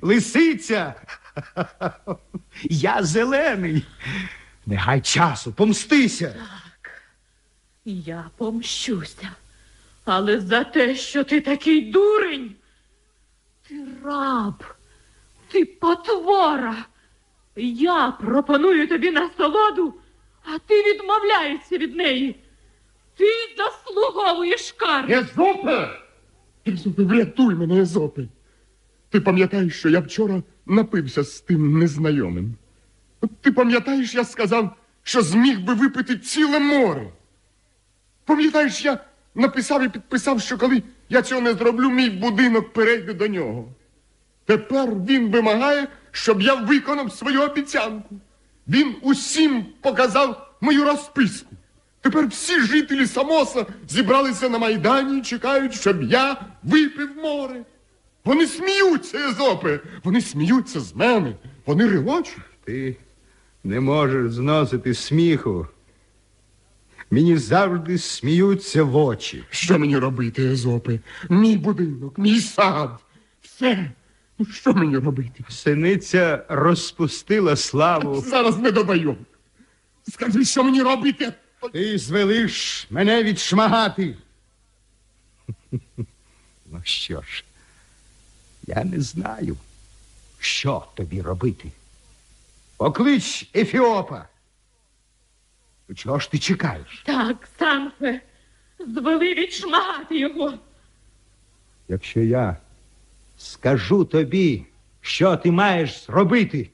Лисиця. Я зелений. Не гай часу, помстися. Так, Я помщуся. Але за те, що ти такий дурень, ти раб, ти потвора. Я пропоную тобі насолоду, а ти відмовляєшся від неї. Ти заслуговуєш кари. Езопе! Езопе, врятуй мене, Езопе. Ти пам'ятаєш, що я вчора напився з тим незнайомим. Ти пам'ятаєш, я сказав, що зміг би випити ціле море. Пам'ятаєш, я написав і підписав, що коли я цього не зроблю, мій будинок перейде до нього. Тепер він вимагає, щоб я виконав свою обіцянку. Він усім показав мою розписку. Тепер всі жителі Самоса зібралися на Майдані і чекають, щоб я випив море. Вони сміються, Езопе, вони сміються з мене, вони ревочуть. Ти не можеш зносити сміху. Мені завжди сміються в очі. Що мені робити, Езопе? Мій будинок, мій сад, все. Ну, Що мені робити? Синиця розпустила славу. Зараз не додаю. Скажи, що мені робити? Ти звелиш мене відшмагати. Ну що ж, я не знаю, що тобі робити. Поклич Ефіопа. Ну, Чого ж ти чекаєш? Так, Санфе, звели відшмагати його. Якщо я скажу тобі, що ти маєш зробити,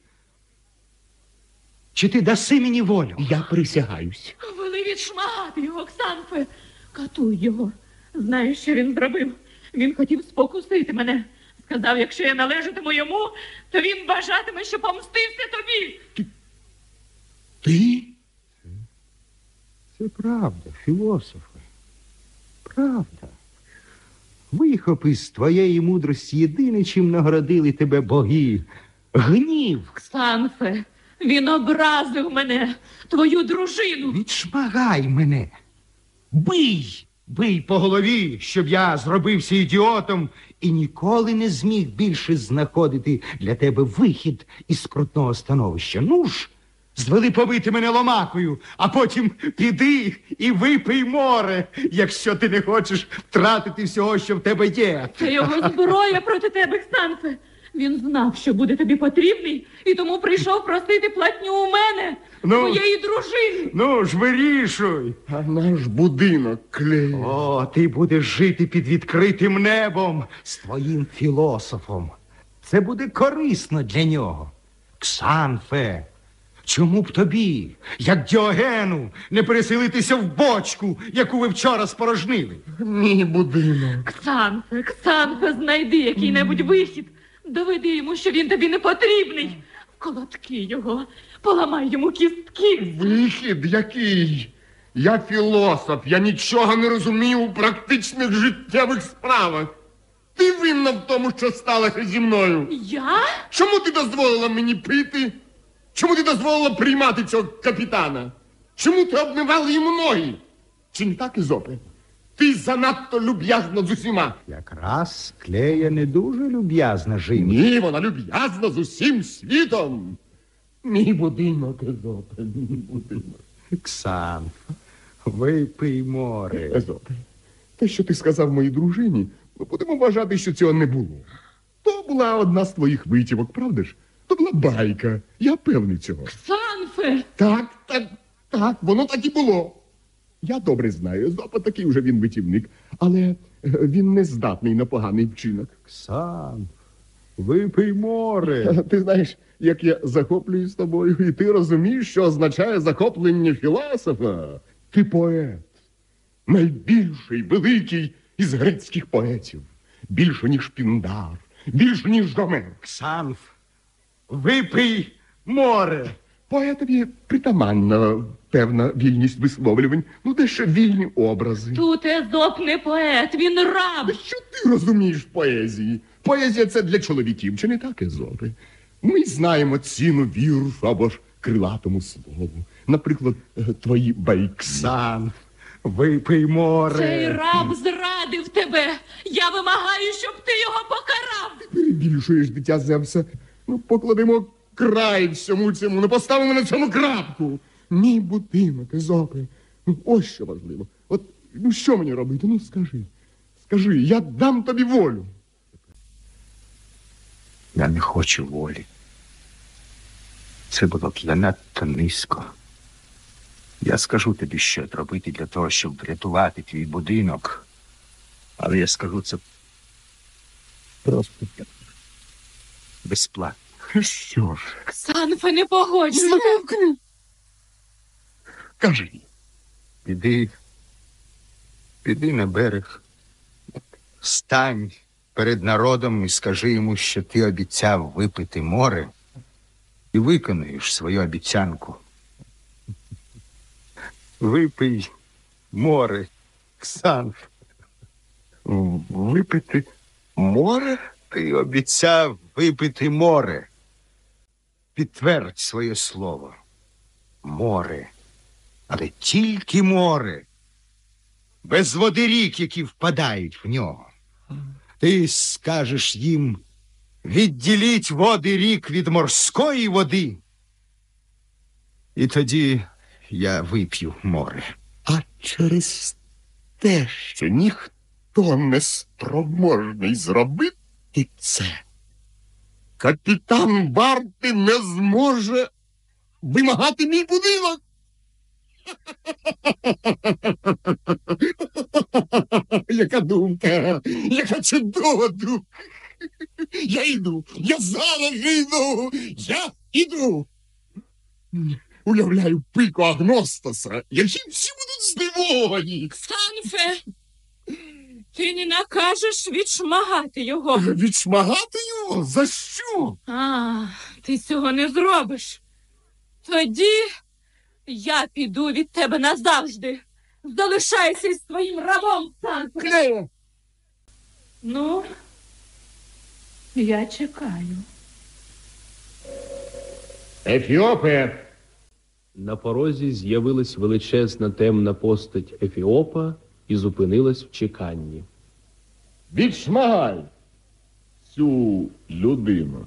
чи ти даси мені волю? Я присягаюсь. Вели відшмагати його, Ксанфе. Катуй його. Знаєш, що він зробив? Він хотів спокусити мене. Сказав, якщо я належатиму йому, то він бажатиме, що помстився тобі. Ти? Це правда, філософе. Правда. Вихопи з твоєї мудрості єдине, чим нагородили тебе боги. Гнів. Ксанфе, він образив мене, твою дружину. Відшмагай мене. Бий, бий по голові, щоб я зробився ідіотом і ніколи не зміг більше знаходити для тебе вихід із скрутного становища. Ну ж, звели побити мене ломакою, а потім піди і випий море, якщо ти не хочеш втратити всього, що в тебе є. Це його зброя проти тебе, Ксанфе. Він знав, що буде тобі потрібний, і тому прийшов просити платню у мене, Ну. твоєї дружини. Ну ж, вирішуй. А наш будинок клеє. О, ти будеш жити під відкритим небом з твоїм філософом. Це буде корисно для нього. Ксанфе, чому б тобі, як Діогену, не переселитися в бочку, яку ви вчора спорожнили? Мій будинок. Ксанфе, Ксанфе, знайди який-небудь вихід. Доведи йому, що він тобі не потрібний. Колотки його, поламай йому кістки. Вихід який? Я філософ, я нічого не розумію у практичних життєвих справах. Ти винна в тому, що сталося зі мною. Я? Чому ти дозволила мені пити? Чому ти дозволила приймати цього капітана? Чому ти обмивала йому ноги? Чи не так, Ізопе? Ти занадто люб'язна з усіма. Якраз клея не дуже люб'язна жінка. Ні, вона люб'язна з усім світом. Мій будинок, Езопе, мій будинок. Ксанф, випий море. Езопе, те, що ти сказав моїй дружині, ми будемо вважати, що цього не було. То була одна з твоїх витівок, правда ж? То була байка. Я певний цього. Ксанфе! Так, так, так, воно так і було. Я добре знаю, Езопа такий вже він витівник, але е, він не здатний на поганий вчинок. Ксанф, випий море. Ти знаєш, як я захоплююсь тобою, і ти розумієш, що означає захоплення філософа. Ти поет, найбільший, великий із грецьких поетів. Більше, ніж Піндар, більше, ніж Гомер. Ксанф, випий море. Поетові притаманна певна вільність висловлювань, ну дещо вільні образи. Тут Езоп не поет, він раб. Та Що ти розумієш в поезії? Поезія це для чоловіків, чи не так, Езопи? Ми знаємо ціну віршу або ж крилатому слову. Наприклад, е, твої байки. Ксанф, Випий море. Цей раб зрадив тебе. Я вимагаю, щоб ти його покарав. Ти Перебільшуєш дитя Зевса. Ну, покладемо край всьому цьому, ну поставимо на цьому крапку. Мій будинок, Езопе. Ну, ось що важливо. От ну що мені робити? Ну скажи. Скажи, я дам тобі волю. Я не хочу волі. Це було б занадто низько. Я скажу тобі, що зробити для того, щоб врятувати твій будинок. Але я скажу це просто безплатно. Що ж? Ксанфе, не погодься. Знову. Кажи. Піди, піди на берег, стань перед народом і скажи йому, що ти обіцяв випити море і виконуєш свою обіцянку. Випий море, Ксанф. Випити море? Ти обіцяв випити море. Підтвердь своє слово. Море але тільки море, без води рік, які впадають в нього. Ти скажеш їм, відділіть води рік від морської води. І тоді я вип'ю море. А через те, що ніхто не спроможний зробити це, капітан Барти не зможе вимагати мій будинок. Яка думка, яка чудова думка. Я йду, я зараз йду, я йду. Уявляю пику Агностаса, які всі будуть здивовані. Ксанфе, ти не накажеш відшмагати його. Відшмагати його? За що? А, ти цього не зробиш. Тоді я піду від тебе назавжди. Залишайся із своїм рабом, Ксанфе. Клео! Ну, я чекаю. Ефіопе, На порозі з'явилась величезна темна постать Ефіопа і зупинилась в чеканні. Відшмагай цю людину.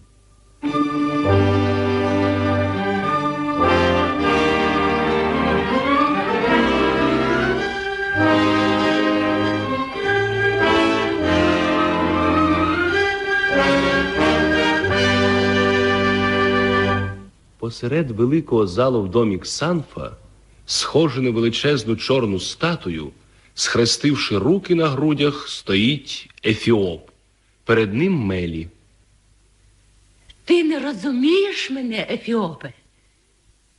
Посеред великого залу в домі Ксанфа, схожий на величезну чорну статую, схрестивши руки на грудях, стоїть Ефіоп. Перед ним Мелі. Ти не розумієш мене, Ефіопе,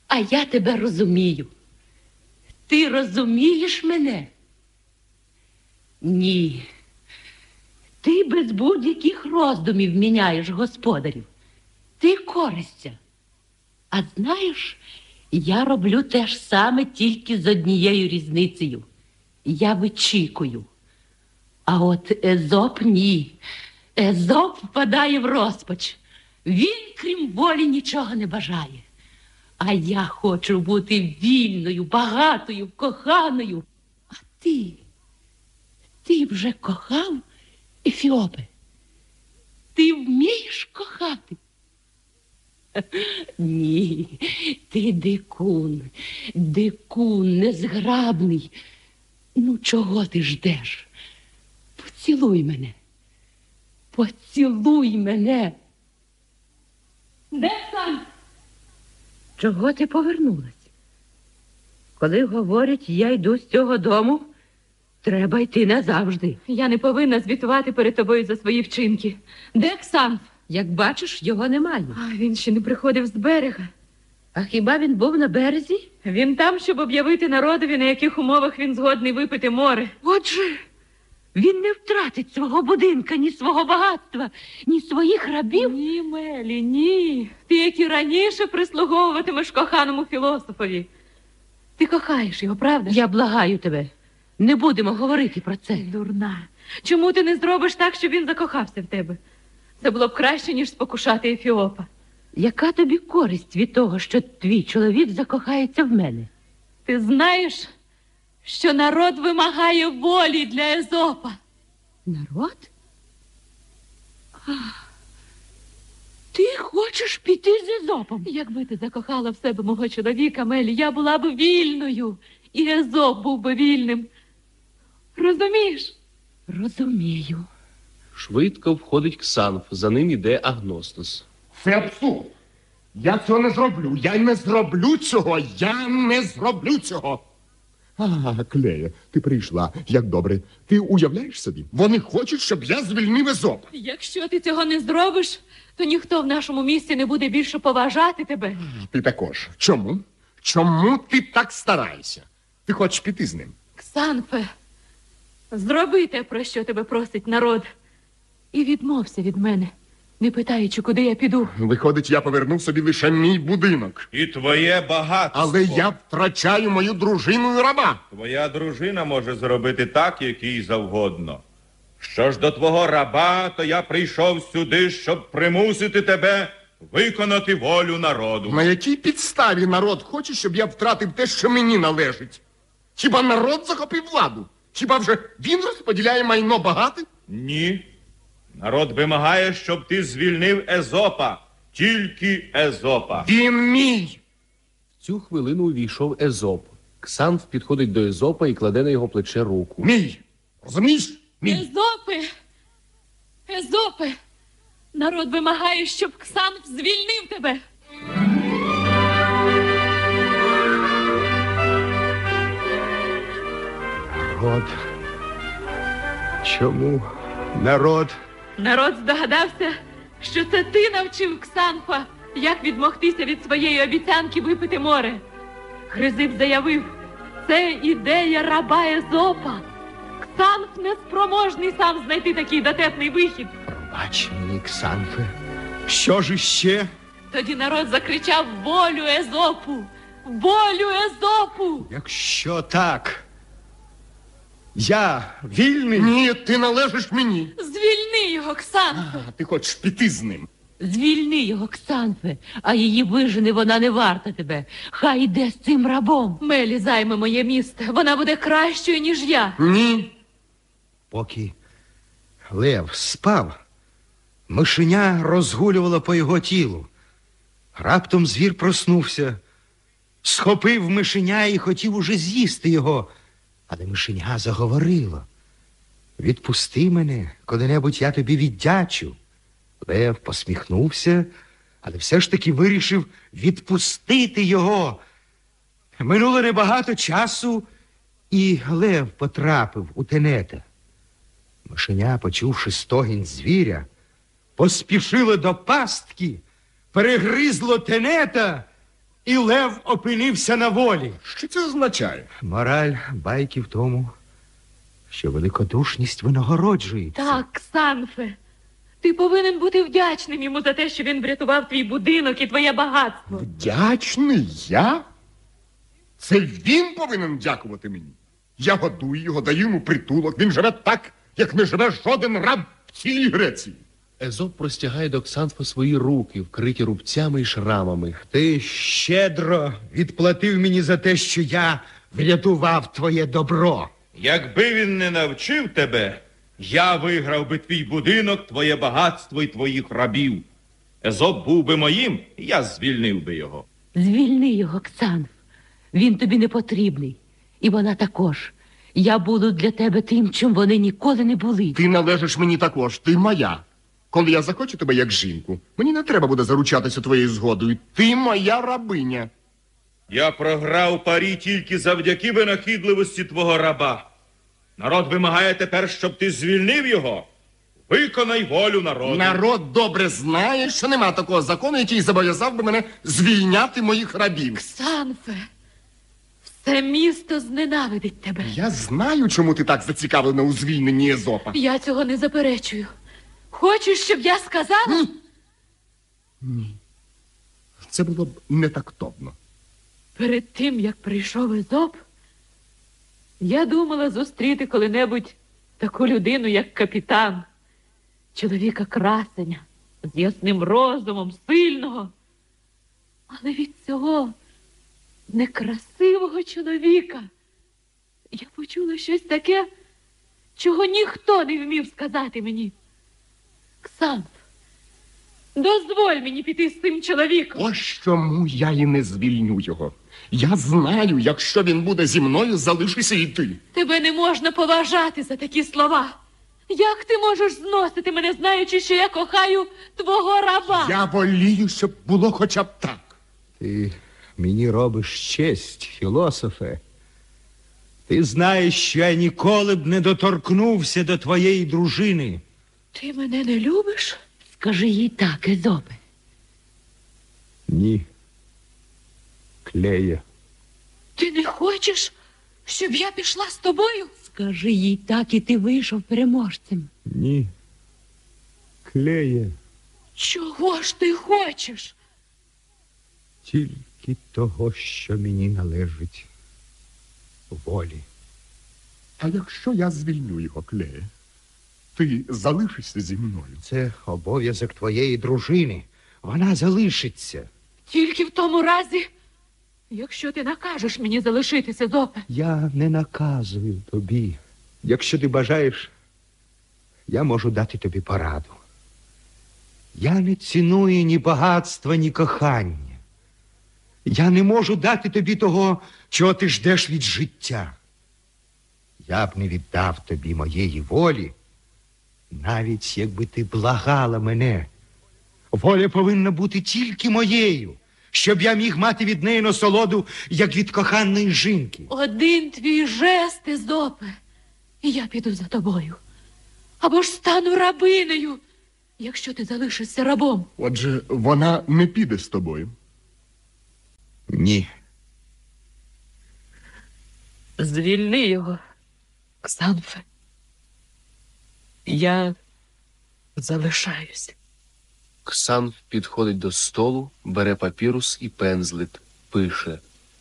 а я тебе розумію. Ти розумієш мене? Ні. Ти без будь-яких роздумів міняєш господарів. Ти користя. А знаєш, я роблю те ж саме тільки з однією різницею. Я вичікую. А от Езоп ні. Езоп впадає в розпач. Він, крім волі, нічого не бажає. А я хочу бути вільною, багатою, коханою. А ти, ти вже кохав, Ефіопе? Ти вмієш кохати? Ні, ти дикун, дикун, незграбний. Ну, чого ти ждеш? Поцілуй мене. Поцілуй мене. Де сам? Чого ти повернулась? Коли говорять, я йду з цього дому, треба йти назавжди. Я не повинна звітувати перед тобою за свої вчинки. Де Ксанф? Як бачиш, його немає. А він ще не приходив з берега. А хіба він був на березі? Він там, щоб об'явити народові, на яких умовах він згодний випити море. Отже, він не втратить свого будинка, ні свого багатства, ні своїх рабів. Ні, Мелі, ні. Ти, як і раніше, прислуговуватимеш коханому філософові. Ти кохаєш його, правда? Я благаю тебе, не будемо говорити про це. Дурна. Чому ти не зробиш так, щоб він закохався в тебе? Це було б краще, ніж спокушати Ефіопа. Яка тобі користь від того, що твій чоловік закохається в мене? Ти знаєш, що народ вимагає волі для Езопа. Народ? А, ти хочеш піти з Езопом? Якби ти закохала в себе мого чоловіка, Мелі, я була б вільною, і Езоп був би вільним. Розумієш? Розумію. Швидко входить Ксанф, за ним іде Агностос. Це абсурд. Я цього не зроблю. Я не зроблю цього. Я не зроблю цього. А, Клея, ти прийшла. Як добре. Ти уявляєш собі? Вони хочуть, щоб я звільнив Езоп. Якщо ти цього не зробиш, то ніхто в нашому місті не буде більше поважати тебе. Ти також. Чому? Чому ти так стараєшся? Ти хочеш піти з ним? Ксанфе, зроби те, про що тебе просить народ, і відмовся від мене, не питаючи, куди я піду. Виходить, я повернув собі лише мій будинок. І твоє багатство. Але я втрачаю мою дружину і раба. Твоя дружина може зробити так, як їй завгодно. Що ж до твого раба, то я прийшов сюди, щоб примусити тебе виконати волю народу. На якій підставі народ хоче, щоб я втратив те, що мені належить? Хіба народ захопив владу? Хіба вже він розподіляє майно багатих? Ні. Народ вимагає, щоб ти звільнив Езопа. Тільки Езопа. Він мій. В цю хвилину увійшов Езоп. Ксанф підходить до Езопа і кладе на його плече руку. Мій. Розумієш? Мій. Езопе! Езопе! Народ вимагає, щоб Ксанф звільнив тебе. Народ. Чому народ? Народ здогадався, що це ти навчив Ксанфа, як відмогтися від своєї обіцянки випити море. Хризип заявив, це ідея раба Езопа. Ксанф неспроможний сам знайти такий дотепний вихід. Бач мені, Ксанфе. Що ж іще? Тоді народ закричав волю Езопу! Волю Езопу! Якщо так, я вільний. Ні, ти належиш мені. Звільни його, Ксанфе! А ти хочеш піти з ним. Звільни його, Ксанфе, а її вижени вона не варта тебе. Хай йде з цим рабом. Мелі займе моє місце. Вона буде кращою, ніж я. Ні. Поки лев спав, мишеня розгулювала по його тілу. Раптом звір проснувся, схопив мишеня і хотів уже з'їсти його. Але мишеня заговорило. Відпусти мене, коли-небудь я тобі віддячу. Лев посміхнувся, але все ж таки вирішив відпустити його. Минуло небагато часу, і Лев потрапив у тенета. Мишеня, почувши стогін звіря, поспішило до пастки, перегризло тенета, і лев опинився на волі. Що це означає? Мораль байки в тому, що великодушність винагороджується. Так, Ксанфе. Ти повинен бути вдячним йому за те, що він врятував твій будинок і твоє багатство. Вдячний я? Це він повинен дякувати мені. Я годую його, даю йому притулок. Він живе так, як не живе жоден раб в цілій Греції. Езоп простягає до Ксанфа свої руки, вкриті рубцями і шрамами. Ти щедро відплатив мені за те, що я врятував твоє добро. Якби він не навчив тебе, я виграв би твій будинок, твоє багатство і твоїх рабів. Езоп був би моїм, я звільнив би його. Звільни його, Ксанф. Він тобі не потрібний. І вона також. Я буду для тебе тим, чим вони ніколи не були. Ти належиш мені також, ти моя. Коли я захочу тебе як жінку, мені не треба буде заручатися твоєю згодою. Ти моя рабиня. Я програв парі тільки завдяки винахідливості твого раба. Народ вимагає тепер, щоб ти звільнив його. Виконай волю народу. Народ добре знає, що нема такого закону, який зобов'язав би мене звільняти моїх рабів. Ксанфе, все місто зненавидить тебе. Я знаю, чому ти так зацікавлена у звільненні Езопа. Я цього не заперечую. Хочеш, щоб я сказала? Ні. Це було б не тактовно. Перед тим, як прийшов Езоп, я думала зустріти коли-небудь таку людину, як капітан, чоловіка красеня, з ясним розумом, сильного. Але від цього некрасивого чоловіка Я почула щось таке, чого ніхто не вмів сказати мені. Ксанф, дозволь мені піти з цим чоловіком. Ось чому я і не звільню його. Я знаю, якщо він буде зі мною, залишися і ти. Тебе не можна поважати за такі слова. Як ти можеш зносити мене, знаючи, що я кохаю твого раба? Я волію, щоб було хоча б так. Ти мені робиш честь, філософе. Ти знаєш, що я ніколи б не доторкнувся до твоєї дружини. Ти мене не любиш? Скажи їй так, Езопе. Ні. Клеє. Ти не хочеш, щоб я пішла з тобою? Скажи їй так, і ти вийшов переможцем. Ні. Клеє. Чого ж ти хочеш? Тільки того, що мені належить. Волі. А якщо я звільню його, Клеє, ти залишишся зі мною. Це обов'язок твоєї дружини. Вона залишиться. Тільки в тому разі, якщо ти накажеш мені залишитися, Зопе. Я не наказую тобі. Якщо ти бажаєш, я можу дати тобі пораду. Я не ціную ні багатства, ні кохання. Я не можу дати тобі того, чого ти ждеш від життя. Я б не віддав тобі моєї волі, навіть якби ти благала мене. Воля повинна бути тільки моєю, щоб я міг мати від неї насолоду, як від коханої жінки. Один твій жест, Езопе, і я піду за тобою. Або ж стану рабинею, якщо ти залишишся рабом. Отже, вона не піде з тобою. Ні. Звільни його, Ксанфе. Я залишаюсь. Ксанф підходить до столу, бере папірус і пензлит, пише.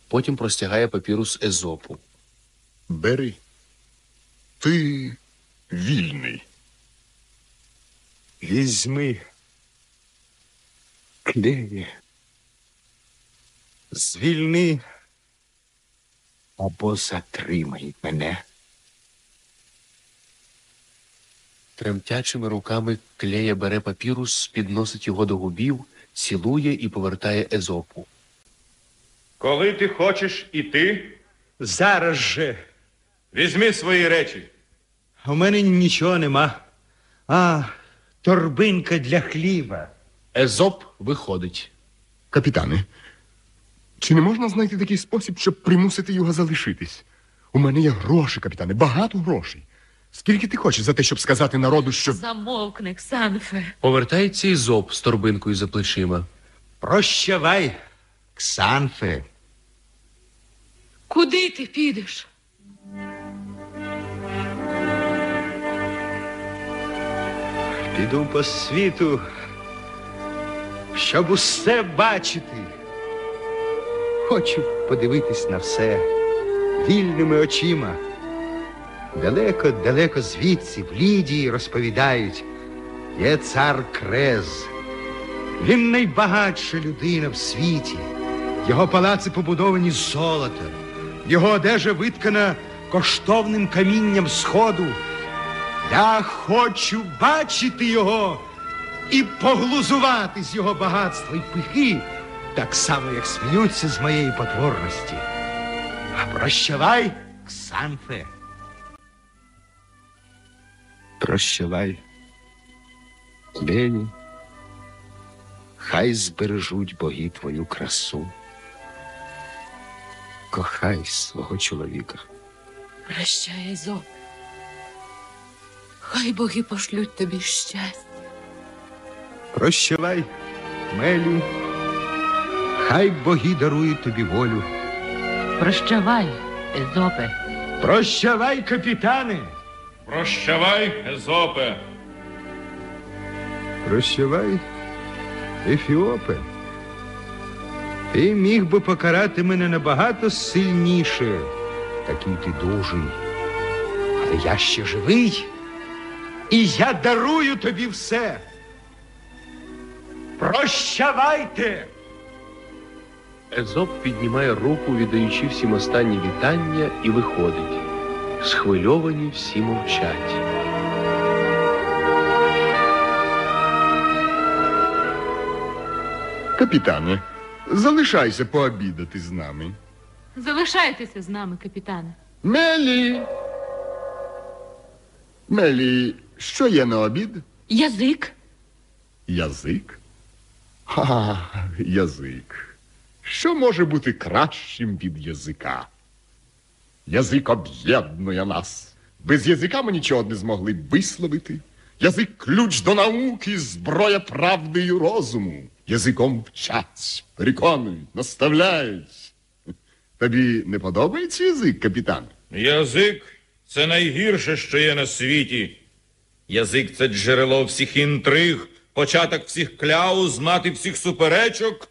Потім простягає папірус Езопу. Бери. Ти вільний. Візьми. Клеє. Звільни або затримай мене. Тремтячими руками клея бере папірус, підносить його до губів, цілує і повертає Езопу. Коли ти хочеш іти, Зараз же. візьми свої речі. У мене нічого нема. А, торбинка для хліба. Езоп виходить. Капітане, чи не можна знайти такий спосіб, щоб примусити його залишитись? У мене є гроші, капітане, багато грошей. Скільки ти хочеш за те, щоб сказати народу, що. Замовкни, Ксанфе. Повертається Ізоп з торбинкою за плечима. Прощавай, Ксанфе. Куди ти підеш? Піду по світу, щоб усе бачити. Хочу подивитись на все вільними очима. Далеко, далеко звідси, в Лідії розповідають, є цар Крез. Він найбагатша людина в світі. Його палаци побудовані з золота, його одежа виткана коштовним камінням сходу. Я хочу бачити його і поглузувати з його багатства і пихи, так само, як сміються з моєї потворності. Прощавай, Ксанфе. Прощавай, Лені. Хай збережуть боги твою красу. Кохай свого чоловіка. Прощай, Езоп. Хай боги пошлють тобі щастя. Прощавай, Мелю. Хай боги дарують тобі волю. Прощавай, Езопе. Прощавай, капітане. Прощавай, Езопе. Прощавай, Ефіопе. Ти міг би покарати мене набагато сильніше, такий ти дужий. Але я ще живий, і я дарую тобі все. Прощавайте! Езоп піднімає руку, віддаючи всім останні вітання, і виходить. Схвильовані всі мовчать. Капітане, залишайся пообідати з нами. Залишайтеся з нами, капітане. Мелі. Мелі, що є на обід? Язик. Язик? Ха, язик. Що може бути кращим від язика? Язик об'єднує нас. Без язика ми нічого не змогли б висловити. Язик ключ до науки, зброя правди і розуму. Язиком вчать, переконують, наставляють. Тобі не подобається язик, капітан? Язик це найгірше, що є на світі. Язик це джерело всіх інтриг, початок всіх кляуз, мати всіх суперечок.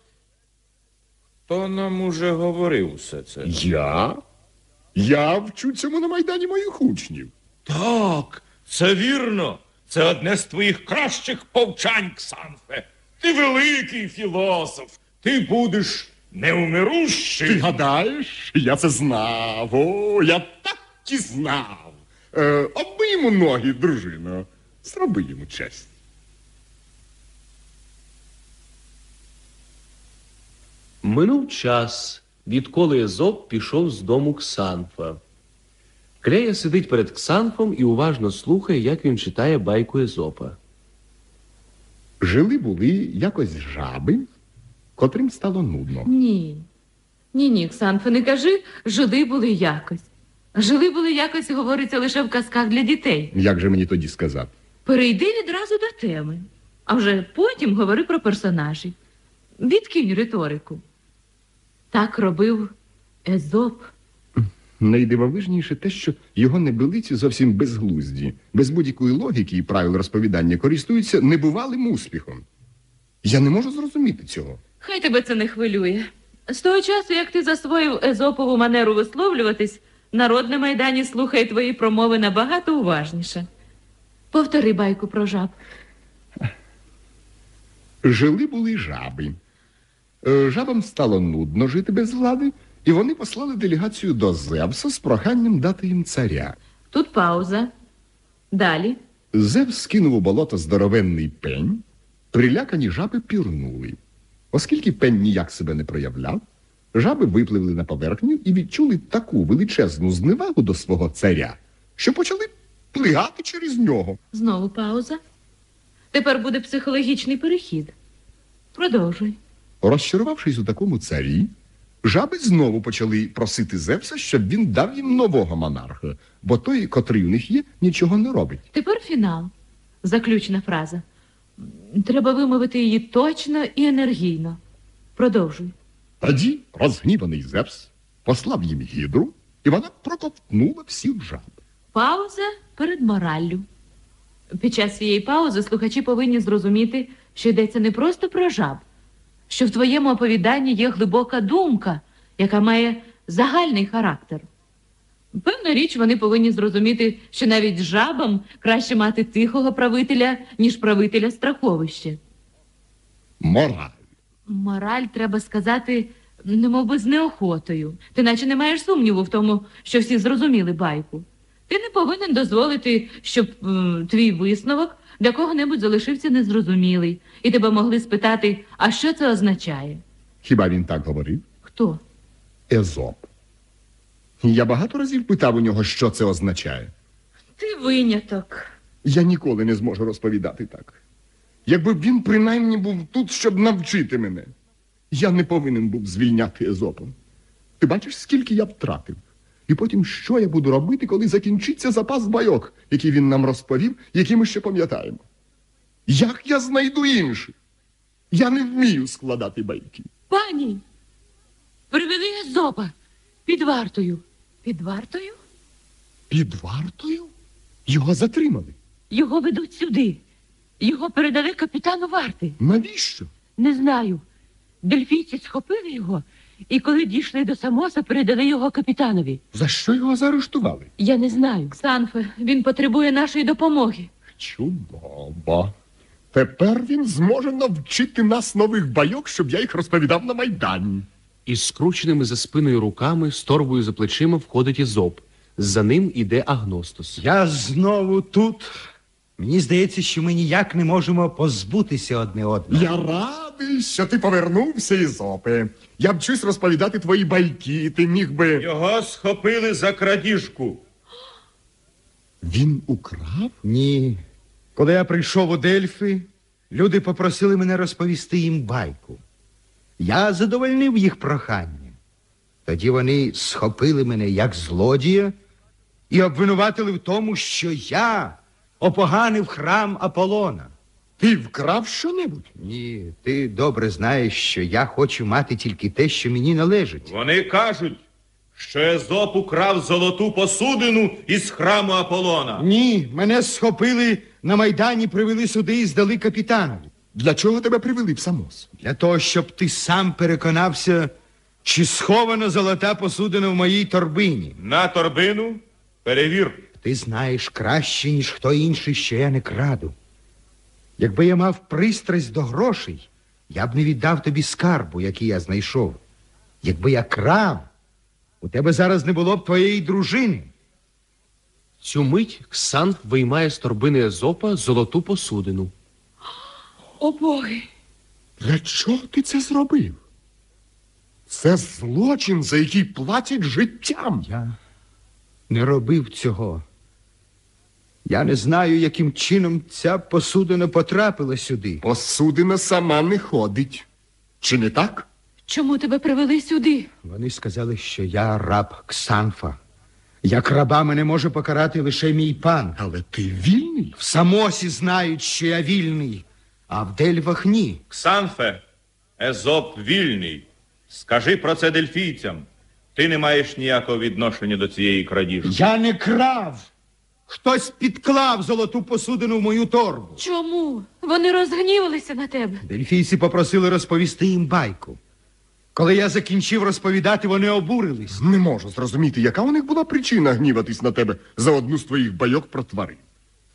Хто нам уже говорив все це? Я? Я вчу цьому на майдані моїх учнів. Так, це вірно. Це одне з твоїх кращих повчань, Ксанфе. Ти великий філософ. Ти будеш Ти неумирущий. гадаєш, я це знав. О, я так і знав. Е, йому ноги, дружино. Зроби йому честь. Минув час, відколи Езоп пішов з дому Ксанфа. Клея сидить перед Ксанфом і уважно слухає, як він читає байку Езопа. Жили були якось жаби, котрим стало нудно. Ні. Ні, ні, Ксанфе, не кажи, жили були якось. Жили були якось, говориться лише в казках для дітей. Як же мені тоді сказати? Перейди відразу до теми, а вже потім говори про персонажів. Відкинь риторику. Так робив Езоп. Найдивовижніше те, що його небилиці зовсім безглузді, без будь-якої логіки і правил розповідання користуються небувалим успіхом. Я не можу зрозуміти цього. Хай тебе це не хвилює. З того часу, як ти засвоїв езопову манеру висловлюватись, народ на майдані слухає твої промови набагато уважніше. Повтори байку про жаб. Жили були жаби. Е, Жабам стало нудно жити без влади, і вони послали делегацію до Зевса з проханням дати їм царя. Тут пауза. Далі. Зевс скинув у болото здоровенний пень, прилякані жаби пірнули. Оскільки пень ніяк себе не проявляв, жаби випливли на поверхню і відчули таку величезну зневагу до свого царя, що почали плигати через нього. Знову пауза. Тепер буде психологічний перехід. Продовжуй. Розчарувавшись у такому царі, жаби знову почали просити Зевса, щоб він дав їм нового монарха, бо той, котрий у них є, нічого не робить. Тепер фінал. Заключна фраза. Треба вимовити її точно і енергійно. Продовжуй. Тоді розгніваний Зевс послав їм гідру, і вона проковтнула всіх жаб. Пауза перед мораллю. Під час цієї паузи слухачі повинні зрозуміти, що йдеться не просто про жаб, що в твоєму оповіданні є глибока думка, яка має загальний характер. Певна річ, вони повинні зрозуміти, що навіть жабам краще мати тихого правителя, ніж правителя страховище. Мораль. Мораль, треба сказати, немов би з неохотою. Ти наче не маєш сумніву в тому, що всі зрозуміли байку. Ти не повинен дозволити, щоб е, твій висновок для кого-небудь залишився незрозумілий, і тебе могли спитати, а що це означає? Хіба він так говорив? Хто? Езоп. Я багато разів питав у нього, що це означає. Ти виняток. Я ніколи не зможу розповідати так. Якби він принаймні був тут, щоб навчити мене. Я не повинен був звільняти Езопом. Ти бачиш, скільки я втратив? І потім, що я буду робити, коли закінчиться запас байок, який він нам розповів, які ми ще пам'ятаємо? Як я знайду інших? Я не вмію складати байки. Пані, привели Езопа під вартою. Під вартою? Під вартою? Його затримали. Його ведуть сюди. Його передали капітану варти. Навіщо? Не знаю. Дельфійці схопили його, і коли дійшли до Самоса, передали його капітанові. За що його заарештували? Я не знаю. Ксанфе, він потребує нашої допомоги. Чудово. Тепер він зможе навчити нас нових байок, щоб я їх розповідав на Майдані. Із скрученими за спиною руками, з торбою за плечима входить Езоп. За ним іде Агностос. Я знову тут. Мені здається, що ми ніяк не можемо позбутися одне одного. Я радий, що ти повернувся, Ізопе. Я вчусь розповідати твої байки, ти міг би. Його схопили за крадіжку. Він украв? Ні. Коли я прийшов у Дельфи, люди попросили мене розповісти їм байку. Я задовольнив їх прохання. Тоді вони схопили мене як злодія і обвинуватили в тому, що я опоганив храм Аполлона. Ти вкрав щонебудь? Ні, ти добре знаєш, що я хочу мати тільки те, що мені належить. Вони кажуть, що Езоп украв золоту посудину із храму Аполлона. Ні, мене схопили на майдані, привели сюди і здали капітанові. Для чого тебе привели в Самос? Для того, щоб ти сам переконався, чи схована золота посудина в моїй торбині. На торбину перевір. Ти знаєш краще, ніж хто інший, що я не краду. Якби я мав пристрасть до грошей, я б не віддав тобі скарбу, який я знайшов. Якби я крав, у тебе зараз не було б твоєї дружини. Цю мить Ксанф виймає з торбини Езопа золоту посудину. О боги! Для чого ти це зробив? Це злочин, за який платять життям. Я не робив цього. Я не знаю, яким чином ця посудина потрапила сюди. Посудина сама не ходить. Чи не так? Чому тебе привели сюди? Вони сказали, що я раб Ксанфа. Як раба мене може покарати лише мій пан. Але ти вільний. В Самосі знають, що я вільний, а в Дельвах ні. Ксанфе, Езоп вільний. Скажи про це дельфійцям. Ти не маєш ніякого відношення до цієї крадіжки. Я не крав. Хтось підклав золоту посудину в мою торбу. Чому? Вони розгнівалися на тебе. Дельфійці попросили розповісти їм байку. Коли я закінчив розповідати, вони обурились. Не можу зрозуміти, яка у них була причина гніватись на тебе за одну з твоїх байок про тварин.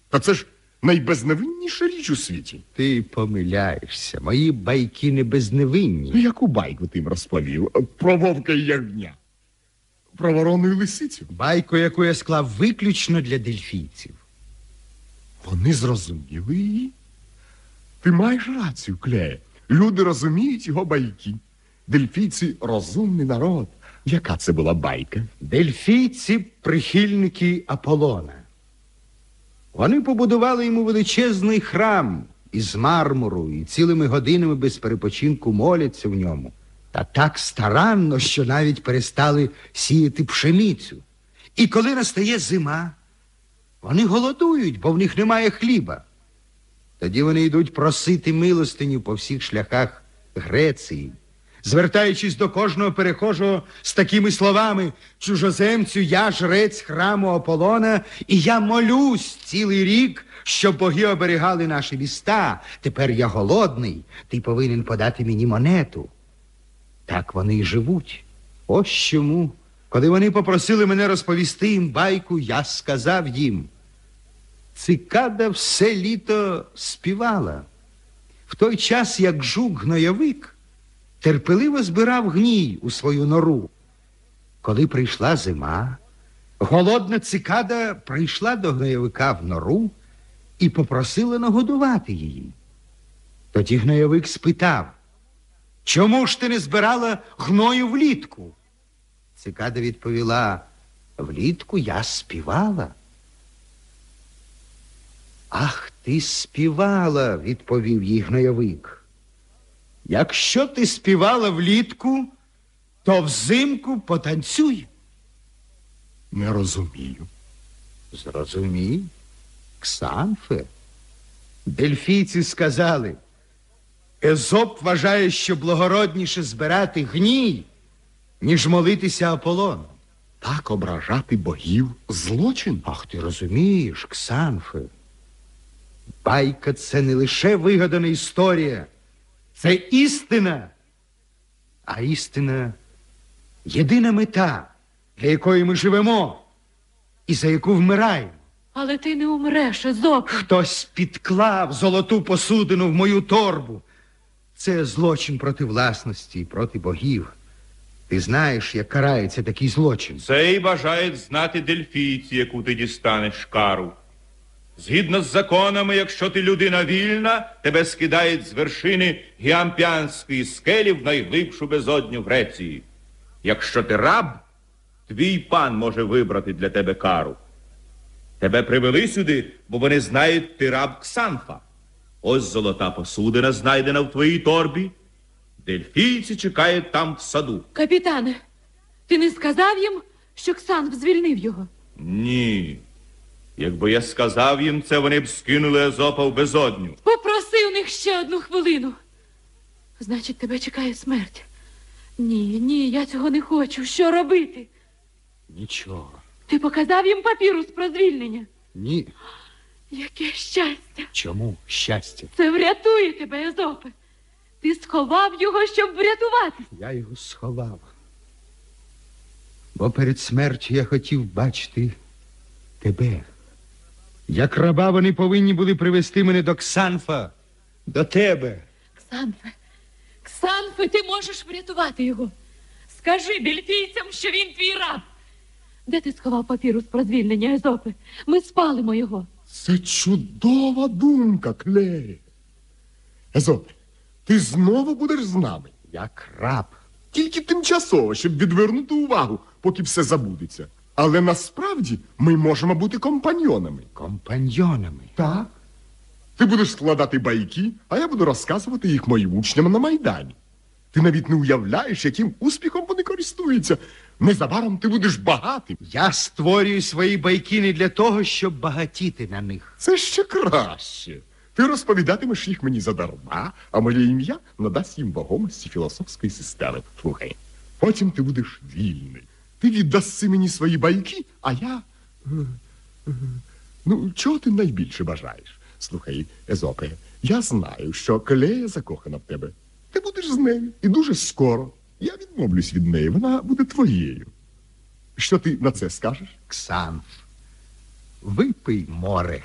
Та це ж найбезневинніша річ у світі. Ти помиляєшся. Мої байки не безневинні. Ну, яку байку ти їм розповів? Про вовка і ягня. Про ворону і лисицю. Байку, яку я склав виключно для дельфійців. Вони зрозуміли її. Ти маєш рацію, Клеє. Люди розуміють його байки. Дельфійці розумний народ. Яка це була байка? Дельфійці прихильники Аполлона. Вони побудували йому величезний храм із мармуру і цілими годинами без перепочинку моляться в ньому. Та так старанно, що навіть перестали сіяти пшеницю. І коли настає зима, вони голодують, бо в них немає хліба. Тоді вони йдуть просити милостиню по всіх шляхах Греції, звертаючись до кожного перехожого з такими словами чужоземцю, я жрець храму Аполлона, і я молюсь цілий рік, щоб боги оберігали наші міста. Тепер я голодний, ти повинен подати мені монету. Так вони й живуть. Ось чому. Коли вони попросили мене розповісти їм байку, я сказав їм. Цикада все літо співала. В той час, як жук-гнойовик терпеливо збирав гній у свою нору. Коли прийшла зима, голодна цикада прийшла до гнойовика в нору і попросила нагодувати її. Тоді гнойовик спитав, чому ж ти не збирала гною влітку? Цикада відповіла, влітку я співала. Ах, ти співала, відповів їй гнойовик. Якщо ти співала влітку, то взимку потанцюй. Не розумію. Зрозумій, Ксанфе. Дельфійці сказали, Езоп вважає, що благородніше збирати гній, ніж молитися Аполлону. Так ображати богів злочин. Ах, ти розумієш, Ксанфе. Байка це не лише вигадана історія, це істина. А істина єдина мета, для якої ми живемо і за яку вмираємо. Але ти не умреш, Езоп. Хтось підклав золоту посудину в мою торбу. Це злочин проти власності і проти богів. Ти знаєш, як карається такий злочин. Це й бажають знати дельфійці, яку ти дістанеш кару. Згідно з законами, якщо ти людина вільна, тебе скидають з вершини гіампіанської скелі в найглибшу безодню Греції. Якщо ти раб, твій пан може вибрати для тебе кару. Тебе привели сюди, бо вони знають, ти раб Ксанфа. Ось золота посудина, знайдена в твоїй торбі. Дельфійці чекають там в саду. Капітане, ти не сказав їм, що Ксанф звільнив його? Ні. Якби я сказав їм це, вони б скинули Езопа в безодню. Попроси у них ще одну хвилину. Значить, тебе чекає смерть. Ні, ні, я цього не хочу. Що робити? Нічого. Ти показав їм папірус про звільнення. Ні. Яке щастя! Чому щастя? Це врятує тебе, Езопе. Ти сховав його, щоб врятуватися. Я його сховав. Бо перед смертю я хотів бачити тебе. Як раба вони повинні були привести мене до Ксанфа, до тебе. Ксанфе, Ксанфе, ти можеш врятувати його. Скажи дельфійцям, що він твій раб. Де ти сховав папірус про звільнення, Езопе? Ми спалимо його. Це чудова думка, Клеє. Езопе, ти знову будеш з нами. Як раб. Тільки тимчасово, щоб відвернути увагу, поки все забудеться. Але насправді ми можемо бути компаньйонами. Компаньйонами. Так. Ти будеш складати байки, а я буду розказувати їх моїм учням на Майдані. Ти навіть не уявляєш, яким успіхом вони користуються. Незабаром ти будеш багатим. Я створюю свої байки не для того, щоб багатіти на них. Це ще краще. Ти розповідатимеш їх мені задарма, а моє ім'я надасть їм вагомості філософської системи. Слухай, потім ти будеш вільний. Ти віддаси мені свої байки, а я. е, е, Ну, чого ти найбільше бажаєш? Слухай, Езопе, я знаю, що Клея закохана в тебе. Ти будеш з нею, і дуже скоро. Я відмовлюсь від неї, вона буде твоєю. Що ти на це скажеш? Ксанф. Випий море.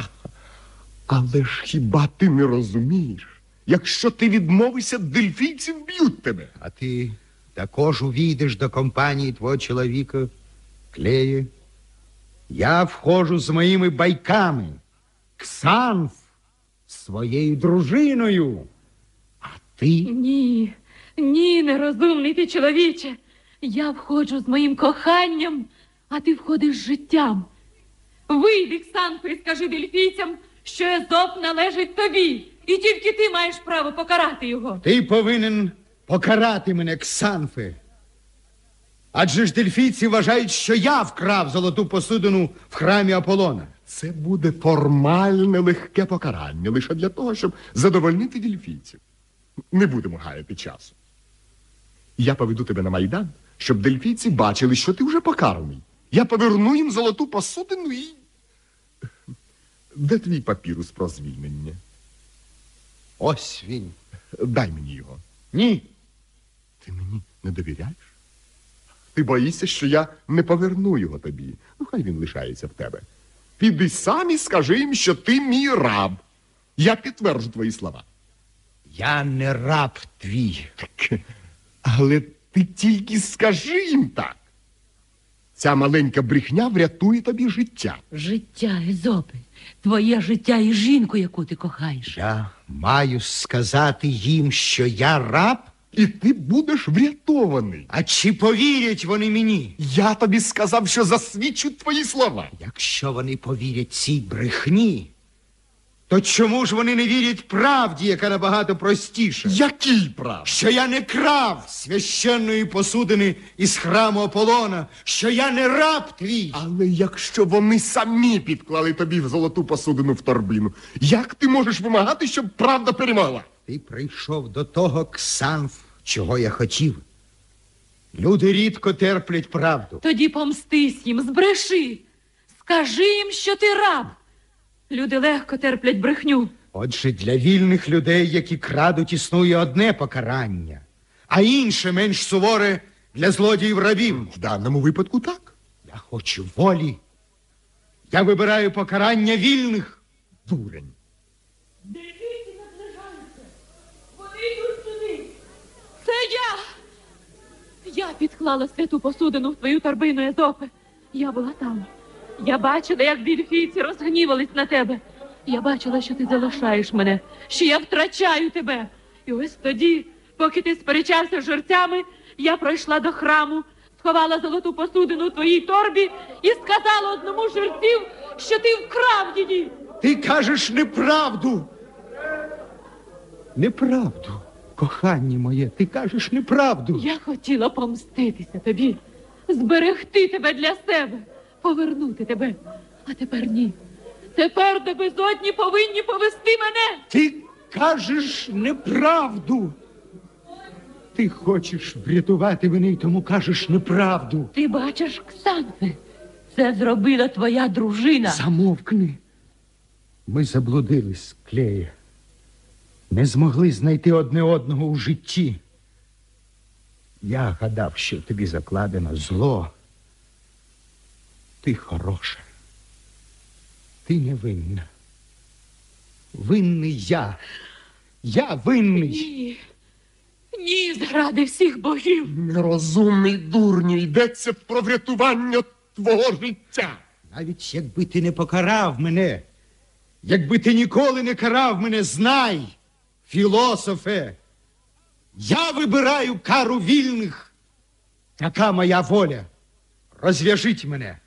Але ж хіба ти не розумієш? Якщо ти відмовишся, дельфійці вб'ють тебе. А ти також увійдеш до компанії твого чоловіка, Клеє. Я входжу з моїми байками. Ксанф своєю дружиною. А ти Ні, ні, нерозумний ти чоловіче. Я входжу з моїм коханням, а ти входиш з життям. Вийди, Ксанфе, і скажи дельфійцям, що Езоп належить тобі, і тільки ти маєш право покарати його. Ти повинен покарати мене, Ксанфе. Адже ж дельфійці вважають, що я вкрав золоту посудину в храмі Аполлона. Це буде формальне легке покарання лише для того, щоб задовольнити дельфійців. Не будемо гаяти часу. Я поведу тебе на майдан, щоб дельфійці бачили, що ти вже покараний. Я поверну їм золоту посудину і. Де твій папірус про звільнення? Ось він. Дай мені його. Ні. Ти мені не довіряєш? Ти боїшся, що я не поверну його тобі. Ну, хай він лишається в тебе. Піди сам і скажи їм, що ти мій раб. Я підтверджу твої слова. Я не раб твій. Так, але ти тільки скажи їм так. Ця маленька брехня врятує тобі життя. Життя, Езопе, твоє життя і жінку, яку ти кохаєш. Я маю сказати їм, що я раб? І ти будеш врятований. А чи повірять вони мені? Я тобі сказав, що засвідчу твої слова. Якщо вони повірять цій брехні, то чому ж вони не вірять правді, яка набагато простіша? Який прав? Що я не крав священної посудини із храму Аполлона, що я не раб твій. Але якщо вони самі підклали тобі в золоту посудину в торбину, як ти можеш вимагати, щоб правда перемогла? Ти прийшов до того Ксанф, чого я хотів. Люди рідко терплять правду. Тоді помстись їм, збреши. Скажи їм, що ти раб. Люди легко терплять брехню. Отже, для вільних людей, які крадуть, існує одне покарання, а інше менш суворе для злодіїв рабів. В даному випадку так. Я хочу волі. Я вибираю покарання вільних. Дурень. Дельфійці наближаються. Вони йдуть сюди. Це я. Я підклала святу посудину в твою торбину Езопе. Я була там. Я бачила, як більфійці розгнівались на тебе. Я бачила, що ти залишаєш мене, що я втрачаю тебе. І ось тоді, поки ти сперечався з жерцями, я пройшла до храму, сховала золоту посудину у твоїй торбі і сказала одному з жерців, що ти вкрав її. Ти кажеш неправду. Неправду, кохання моє, ти кажеш неправду. Я хотіла помститися тобі, зберегти тебе для себе, повернути тебе. А тепер ні. Тепер до безодні повинні повести мене. Ти кажеш неправду. Ти хочеш врятувати мене і тому кажеш неправду. Ти бачиш, Ксанфе, це зробила твоя дружина. Замовкни. Ми заблудились, Клея. Не змогли знайти одне одного у житті. Я гадав, що тобі закладено зло. Ти хороша. Ти невинна. Винний я. Я винний. Ні. Ні, заради всіх богів. Нерозумний дурню, йдеться про врятування твого життя. Навіть якби ти не покарав мене, якби ти ніколи не карав мене, знай, філософе, я вибираю кару вільних. Така моя воля. Розв'яжіть мене.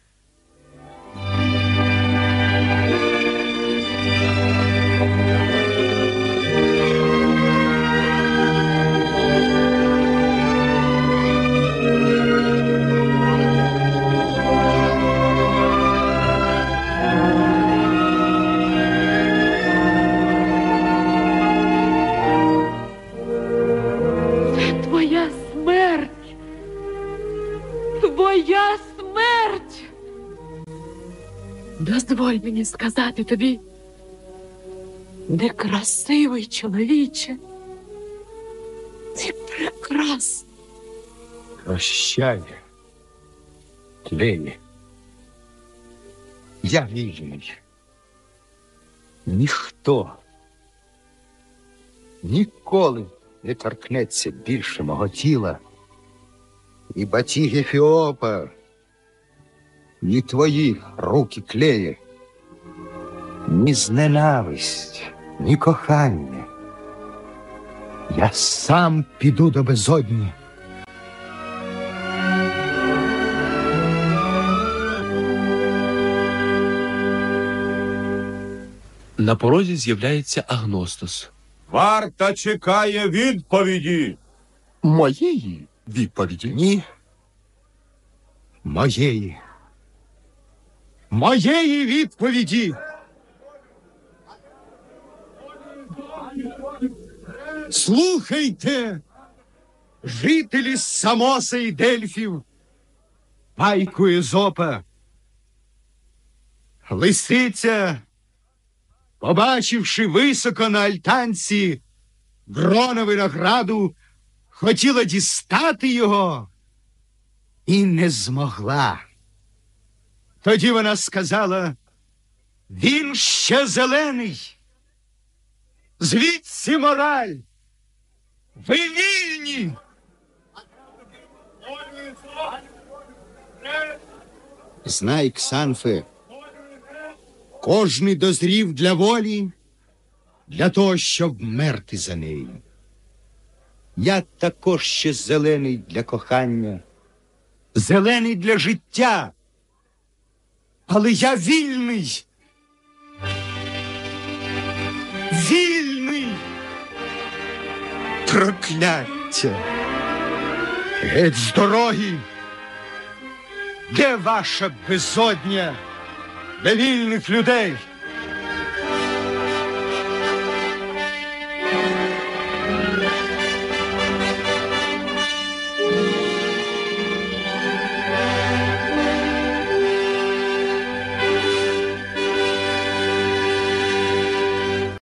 Дозволь мені сказати тобі, некрасивий чоловіче. Ти прекрасний. Прощай, Лені. Я вільний. Ніхто ніколи не торкнеться більше мого тіла. І батіг Ефіопа, ні твої руки клеє, ні зненависть, ні кохання. Я сам піду до безодні. На порозі з'являється Агностос. Варта чекає відповіді. Моєї відповіді. Ні. Моєї. Моєї відповіді. Слухайте, жителі Самоса і Дельфів, пайку Езопа. Лисиця, побачивши високо на альтанці грона винограду, хотіла дістати його і не змогла. Тоді вона сказала, він ще зелений. Звідси мораль. Ви вільні. Знай, Ксанфе, кожний дозрів для волі, для того, щоб мерти за неї. Я також ще зелений для кохання, зелений для життя. Але я вільний. Вільний. Прокляття. Геть з дороги. Де ваша безодня для вільних людей?